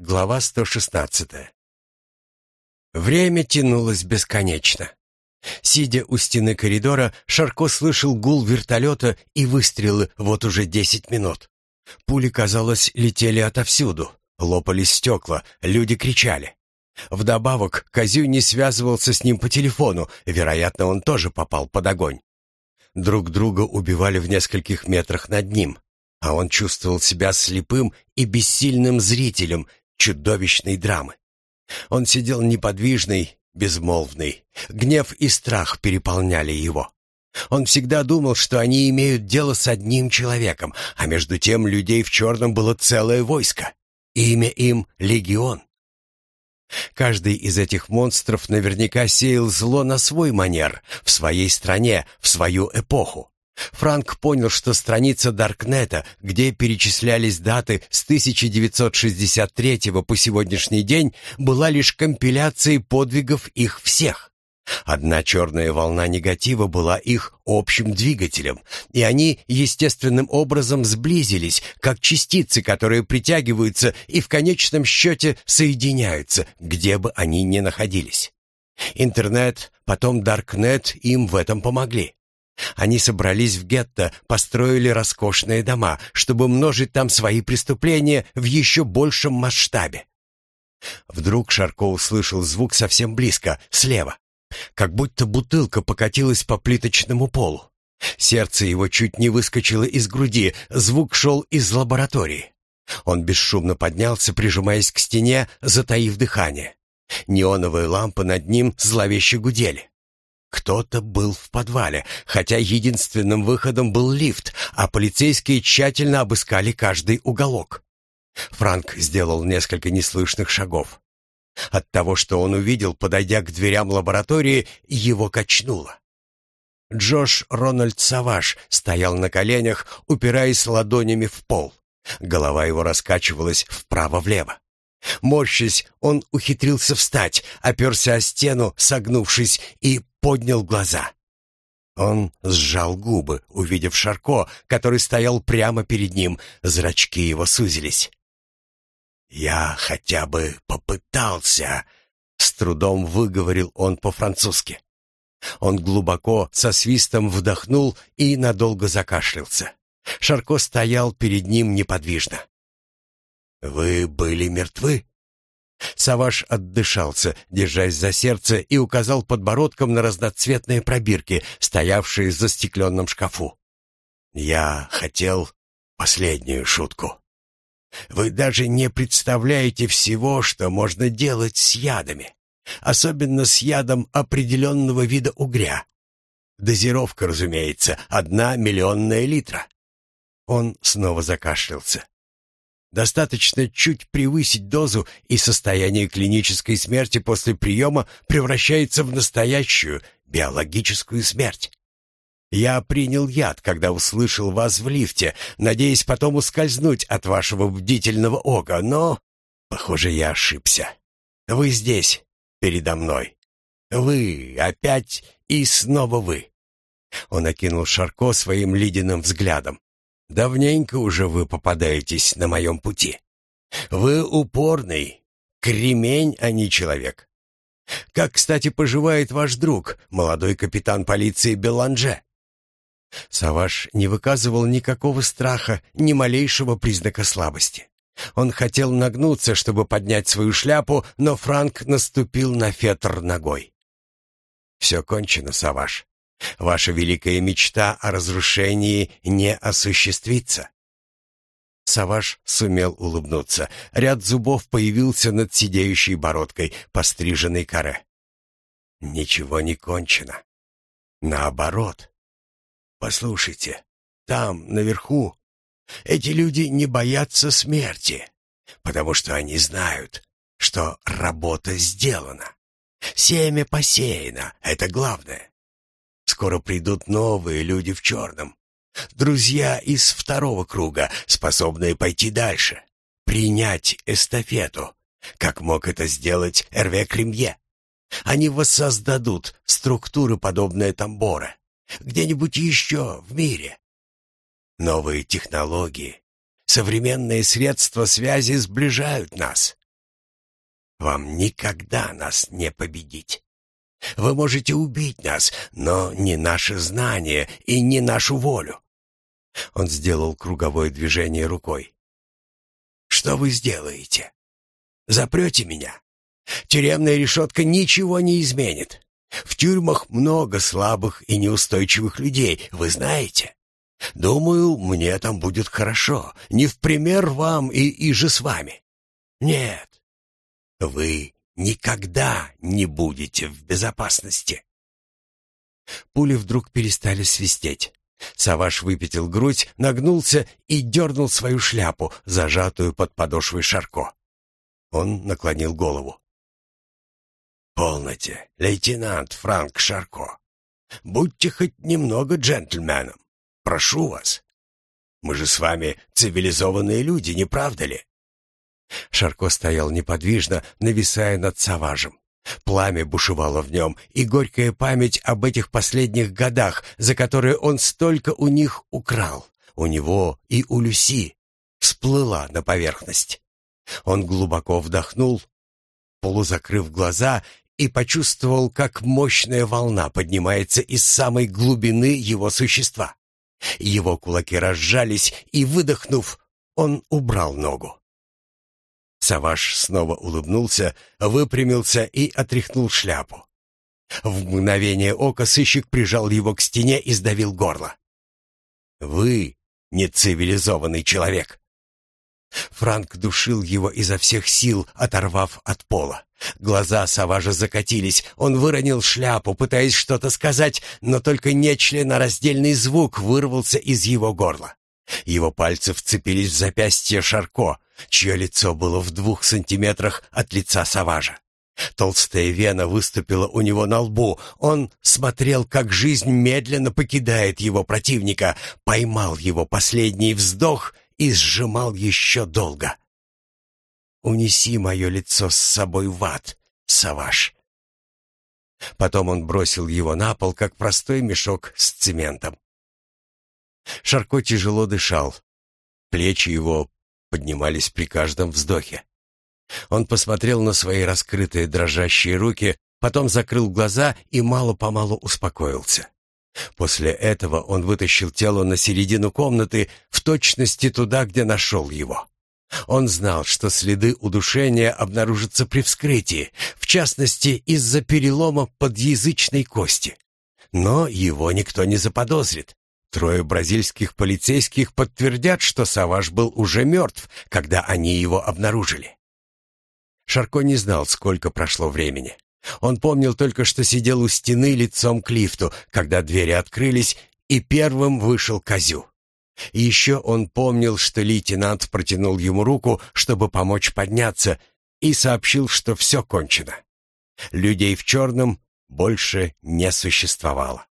Глава 116. Время тянулось бесконечно. Сидя у стены коридора, Шарко слышал гул вертолета и выстрелы вот уже десять минут. Пули, казалось, летели отовсюду. Лопались стекла, люди кричали. Вдобавок, Козю не связывался с ним по телефону, вероятно, он тоже попал под огонь. Друг друга убивали в нескольких метрах над ним, а он чувствовал себя слепым и бессильным зрителем чудовищной драмы. Он сидел неподвижный, безмолвный. Гнев и страх переполняли его. Он всегда думал, что они имеют дело с одним человеком, а между тем людей в черном было целое войско. Имя им — Легион. Каждый из этих монстров наверняка сеял зло на свой манер, в своей стране, в свою эпоху. Франк понял, что страница Даркнета, где перечислялись даты с 1963 по сегодняшний день, была лишь компиляцией подвигов их всех. Одна черная волна негатива была их общим двигателем, и они естественным образом сблизились, как частицы, которые притягиваются и в конечном счете соединяются, где бы они ни находились. Интернет, потом Даркнет им в этом помогли. Они собрались в гетто, построили роскошные дома, чтобы множить там свои преступления в еще большем масштабе. Вдруг Шарко услышал звук совсем близко, слева. Как будто бутылка покатилась по плиточному полу. Сердце его чуть не выскочило из груди, звук шел из лаборатории. Он бесшумно поднялся, прижимаясь к стене, затаив дыхание. Неоновые лампы над ним зловеще гудели. Кто-то был в подвале, хотя единственным выходом был лифт, а полицейские тщательно обыскали каждый уголок. Франк сделал несколько неслышных шагов. От того, что он увидел, подойдя к дверям лаборатории, его качнуло. Джош Рональд Саваш стоял на коленях, упираясь ладонями в пол. Голова его раскачивалась вправо-влево. Морщась, он ухитрился встать, оперся о стену, согнувшись, и поднял глаза. Он сжал губы, увидев Шарко, который стоял прямо перед ним, зрачки его сузились. «Я хотя бы попытался», — с трудом выговорил он по-французски. Он глубоко, со свистом вдохнул и надолго закашлялся. Шарко стоял перед ним неподвижно. «Вы были мертвы?» Саваш отдышался, держась за сердце, и указал подбородком на разноцветные пробирки, стоявшие в застекленном шкафу. «Я хотел последнюю шутку. Вы даже не представляете всего, что можно делать с ядами, особенно с ядом определенного вида угря. Дозировка, разумеется, одна миллионная литра». Он снова закашлялся. Достаточно чуть превысить дозу, и состояние клинической смерти после приема превращается в настоящую биологическую смерть. Я принял яд, когда услышал вас в лифте, надеясь потом ускользнуть от вашего бдительного ока, но, похоже, я ошибся. Вы здесь, передо мной. Вы опять и снова вы. Он окинул Шарко своим ледяным взглядом. Давненько уже вы попадаетесь на моем пути. Вы упорный, кремень, а не человек. Как, кстати, поживает ваш друг, молодой капитан полиции Беланже?» Саваш не выказывал никакого страха, ни малейшего признака слабости. Он хотел нагнуться, чтобы поднять свою шляпу, но Франк наступил на фетр ногой. «Все кончено, Саваш. Ваша великая мечта о разрушении не осуществится. Саваш сумел улыбнуться. Ряд зубов появился над сидеющей бородкой, постриженной каре. Ничего не кончено. Наоборот. Послушайте, там, наверху, эти люди не боятся смерти, потому что они знают, что работа сделана. Семя посеяно, это главное. Скоро придут новые люди в черном. Друзья из второго круга, способные пойти дальше. Принять эстафету, как мог это сделать Эрве Кремье. Они воссоздадут структуры, подобные Тамбора, где-нибудь еще в мире. Новые технологии, современные средства связи сближают нас. Вам никогда нас не победить. Вы можете убить нас, но не наше знание и не нашу волю. Он сделал круговое движение рукой. Что вы сделаете? Запрете меня? Тюремная решетка ничего не изменит. В тюрьмах много слабых и неустойчивых людей, вы знаете. Думаю, мне там будет хорошо, не в пример вам и, и же с вами. Нет, вы никогда не будете в безопасности. Пули вдруг перестали свистеть. Саваш выпятил грудь, нагнулся и дернул свою шляпу, зажатую под подошвой Шарко. Он наклонил голову. «Полноте, лейтенант Франк Шарко. Будьте хоть немного джентльменом. Прошу вас. Мы же с вами цивилизованные люди, не правда ли?» Шарко стоял неподвижно, нависая над Саважем. Пламя бушевало в нем, и горькая память об этих последних годах, за которые он столько у них украл, у него и у Люси, всплыла на поверхность. Он глубоко вдохнул, полузакрыв глаза, и почувствовал, как мощная волна поднимается из самой глубины его существа. Его кулаки разжались, и, выдохнув, он убрал ногу. Саваш снова улыбнулся, выпрямился и отряхнул шляпу. В мгновение ока сыщик прижал его к стене и сдавил горло. «Вы не цивилизованный человек!» Франк душил его изо всех сил, оторвав от пола. Глаза Саважа закатились, он выронил шляпу, пытаясь что-то сказать, но только нечленораздельный звук вырвался из его горла. Его пальцы вцепились в запястье Шарко, чье лицо было в двух сантиметрах от лица Саважа. Толстая вена выступила у него на лбу. Он смотрел, как жизнь медленно покидает его противника, поймал его последний вздох и сжимал еще долго. «Унеси мое лицо с собой в ад, Саваж». Потом он бросил его на пол, как простой мешок с цементом. Шарко тяжело дышал. Плечи его поднимались при каждом вздохе. Он посмотрел на свои раскрытые дрожащие руки, потом закрыл глаза и мало-помалу успокоился. После этого он вытащил тело на середину комнаты, в точности туда, где нашел его. Он знал, что следы удушения обнаружатся при вскрытии, в частности, из-за перелома подъязычной кости. Но его никто не заподозрит, Трое бразильских полицейских подтвердят, что Саваш был уже мертв, когда они его обнаружили. Шарко не знал, сколько прошло времени. Он помнил только, что сидел у стены лицом к лифту, когда двери открылись, и первым вышел Козю. И еще он помнил, что лейтенант протянул ему руку, чтобы помочь подняться, и сообщил, что все кончено. Людей в черном больше не существовало.